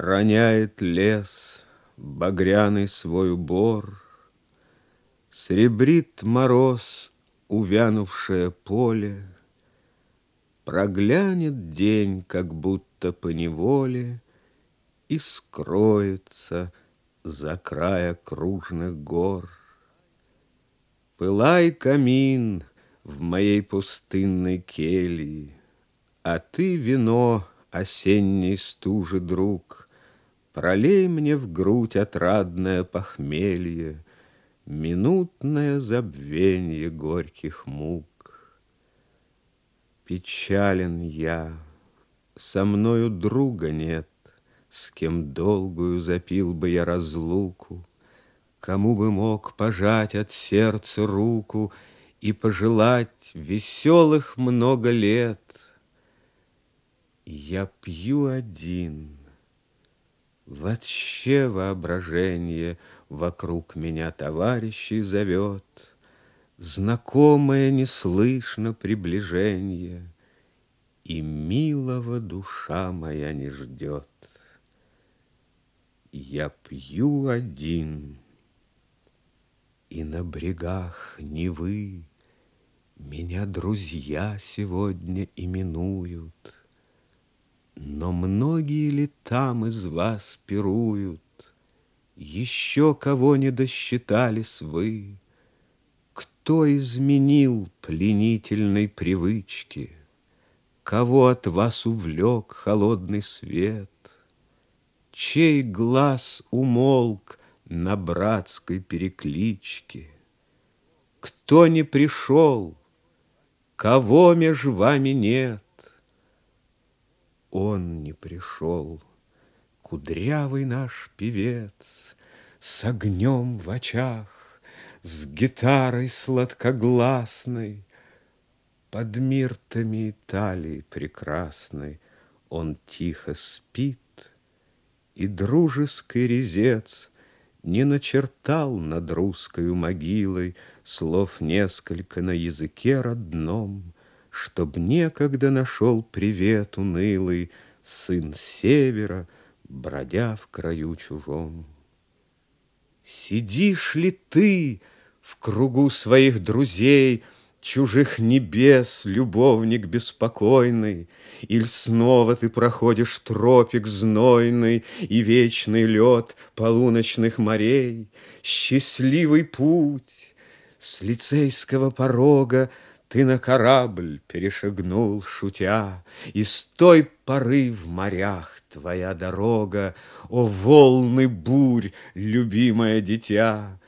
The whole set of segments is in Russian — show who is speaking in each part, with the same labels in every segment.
Speaker 1: Роняет лес багряный свой убор, Сребрит мороз увянувшее поле, Проглянет день, как будто по неволе, И скроется за края кружных гор. Пылай камин в моей пустынной келье, А ты вино осенней стужи, друг, Пролей мне в грудь отрадное похмелье, Минутное забвенье горьких мук. Печален я, со мною друга нет, С кем долгую запил бы я разлуку, Кому бы мог пожать от сердца руку И пожелать веселых много лет. Я пью один — Вообще воображение Вокруг меня товарищей зовет, Знакомое не слышно приближение, И милого душа моя не ждет. Я пью один, и на брегах Невы Меня друзья сегодня именуют — но многие ли там из вас пируют? Еще кого не досчитались вы? Кто изменил пленительной привычке? Кого от вас увлек холодный свет? Чей глаз умолк на братской перекличке? Кто не пришел? Кого меж вами нет? Он не пришел, кудрявый наш певец, С огнем в очах, с гитарой сладкогласной, Под миртами Италии прекрасной Он тихо спит, и дружеский резец Не начертал над русской могилой Слов несколько на языке родном, Чтоб некогда нашел привет унылый Сын севера, бродя в краю чужом. Сидишь ли ты в кругу своих друзей, Чужих небес, любовник беспокойный, Иль снова ты проходишь тропик знойный И вечный лед полуночных морей, Счастливый путь с лицейского порога ты на корабль перешагнул, шутя, И с той поры в морях твоя дорога, О, волны бурь, любимое дитя!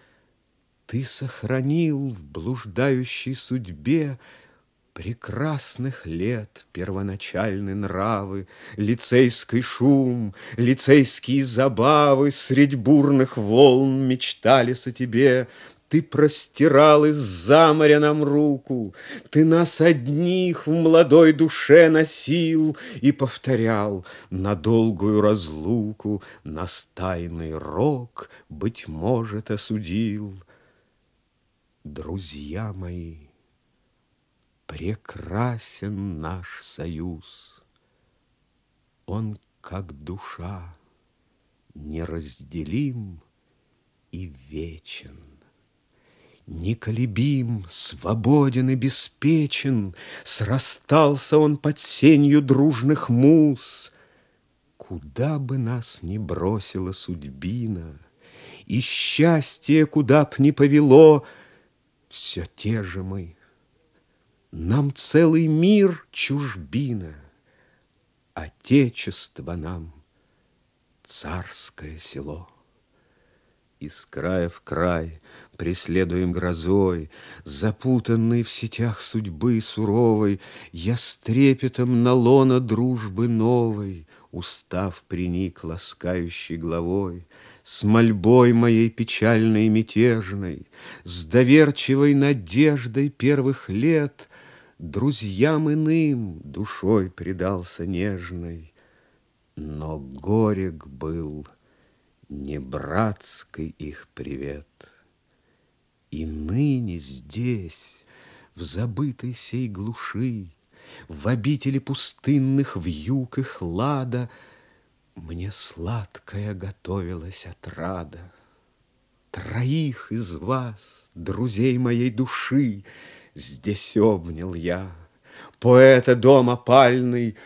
Speaker 1: Ты сохранил в блуждающей судьбе Прекрасных лет первоначальные нравы, Лицейский шум, лицейские забавы Средь бурных волн мечтались о тебе, ты простирал из-за моря нам руку, Ты нас одних в молодой душе носил И повторял на долгую разлуку Нас тайный рок, быть может, осудил. Друзья мои, прекрасен наш союз, Он как душа, неразделим и вечен. Неколебим, свободен и беспечен, Срастался он под сенью дружных муз. Куда бы нас ни бросила судьбина, И счастье куда б ни повело, Все те же мы. Нам целый мир чужбина, Отечество нам царское село. Из края в край, преследуем грозой, Запутанный в сетях судьбы суровой, Я с трепетом на лона дружбы новой, Устав приник ласкающей главой, С мольбой моей печальной и мятежной, С доверчивой надеждой первых лет Друзьям иным душой предался нежной, Но горек был — не братский их привет. И ныне здесь, в забытой сей глуши, В обители пустынных вьюг и хлада, Мне сладкая готовилась отрада. Троих из вас, друзей моей души, Здесь обнял я. Поэта дом опальный,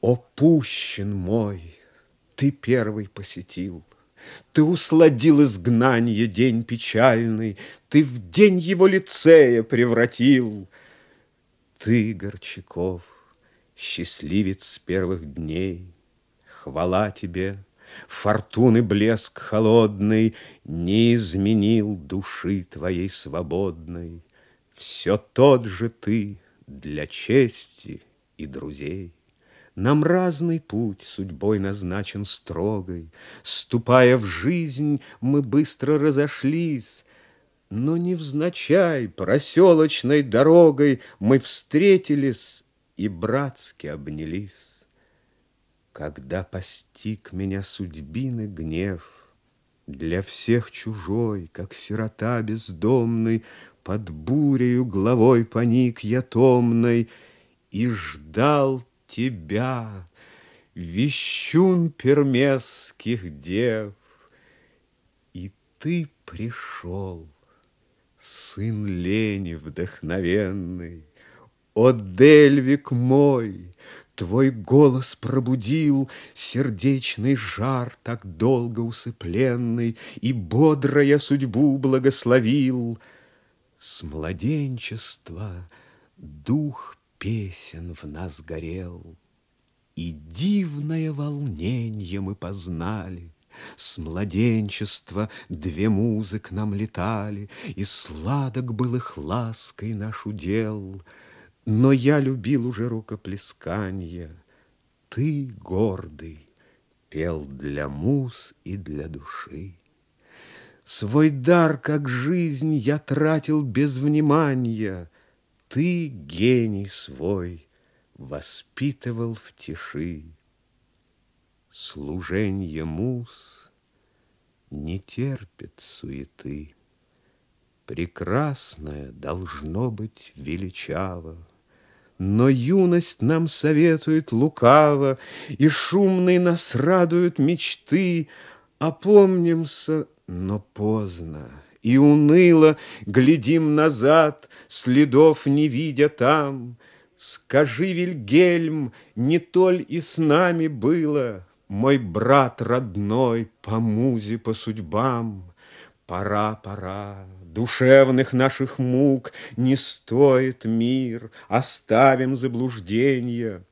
Speaker 1: опущен мой, Ты первый посетил. Ты усладил изгнанье день печальный, Ты в день его лицея превратил. Ты, Горчаков, счастливец первых дней, Хвала тебе, фортуны блеск холодный Не изменил души твоей свободной. Все тот же ты для чести и друзей. Нам разный путь судьбой назначен строгой. Ступая в жизнь, мы быстро разошлись, Но невзначай проселочной дорогой Мы встретились и братски обнялись. Когда постиг меня судьбины гнев, Для всех чужой, как сирота бездомный, Под бурею головой поник я томной И ждал тебя, Вещун пермесских дев. И ты пришел, сын лени вдохновенный, О, Дельвик мой, твой голос пробудил Сердечный жар, так долго усыпленный, И бодро я судьбу благословил. С младенчества дух песен в нас горел, И дивное волненье мы познали. С младенчества две музы к нам летали, И сладок был их лаской наш удел. Но я любил уже рукоплесканье, Ты, гордый, пел для муз и для души. Свой дар, как жизнь, я тратил без внимания, ты, гений свой, воспитывал в тиши. Служенье муз не терпит суеты. Прекрасное должно быть величаво, Но юность нам советует лукаво, И шумные нас радуют мечты. Опомнимся, но поздно и уныло глядим назад, следов не видя там. Скажи, Вильгельм, не толь и с нами было, Мой брат родной по музе, по судьбам. Пора, пора, душевных наших мук Не стоит мир, оставим заблуждение.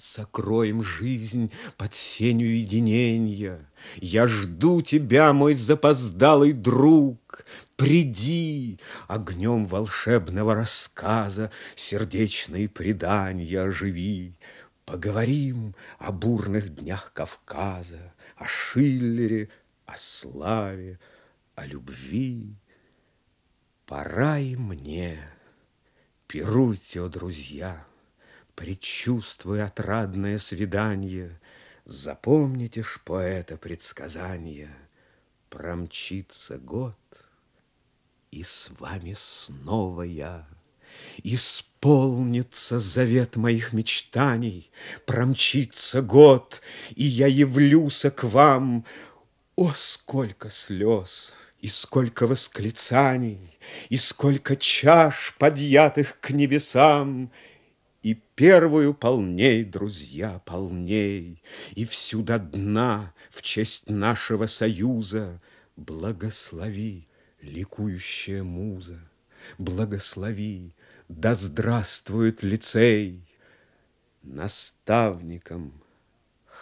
Speaker 1: Сокроем жизнь под сенью единения. Я жду тебя, мой запоздалый друг. Приди, огнем волшебного рассказа Сердечные предания оживи. Поговорим о бурных днях Кавказа, О Шиллере, о славе, о любви. Пора и мне, пируйте, о друзья, Предчувствуя отрадное свидание, Запомните ж поэта предсказания, Промчится год, и с вами снова я. Исполнится завет моих мечтаний, Промчится год, и я явлюся к вам. О, сколько слез! И сколько восклицаний, И сколько чаш, подъятых к небесам, и первую полней, друзья, полней, И всю до дна в честь нашего союза Благослови, ликующая муза, Благослови, да здравствует лицей! Наставником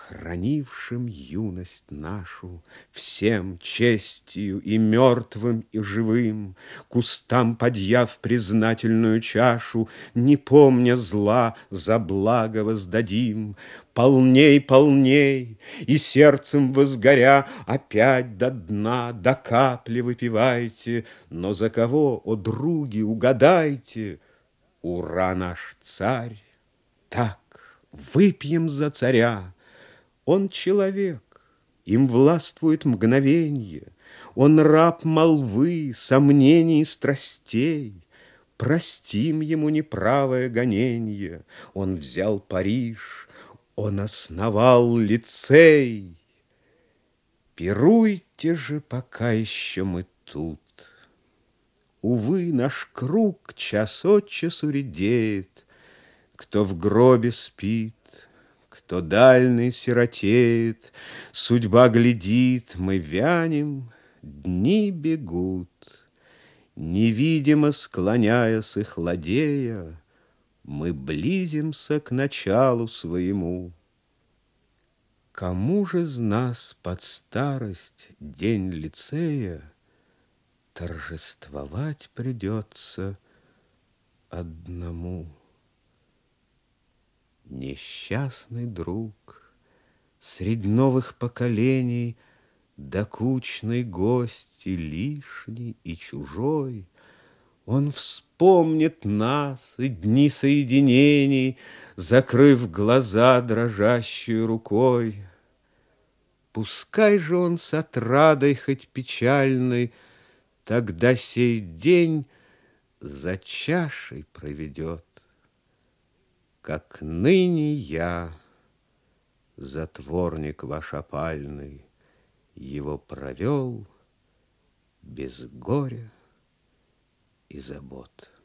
Speaker 1: хранившим юность нашу, Всем честью и мертвым, и живым, Кустам подъяв признательную чашу, Не помня зла, за благо воздадим. Полней, полней, и сердцем возгоря, Опять до дна, до капли выпивайте, Но за кого, о други, угадайте? Ура, наш царь! Так, выпьем за царя! Он человек, им властвует мгновенье, Он раб молвы, сомнений, страстей. Простим ему неправое гоненье, Он взял Париж, он основал лицей. Пируйте же, пока еще мы тут. Увы, наш круг час от часу редеет, Кто в гробе спит, кто дальний сиротеет, Судьба глядит, мы вянем, дни бегут. Невидимо склоняясь и хладея, Мы близимся к началу своему. Кому же из нас под старость день лицея Торжествовать придется одному? Несчастный друг, среди новых поколений — Докучный гость и лишний, и чужой, Он вспомнит нас и дни соединений, Закрыв глаза дрожащей рукой. Пускай же он с отрадой хоть печальной Тогда сей день за чашей проведет, Как ныне я, затворник ваш опальный, его провел без горя и забот.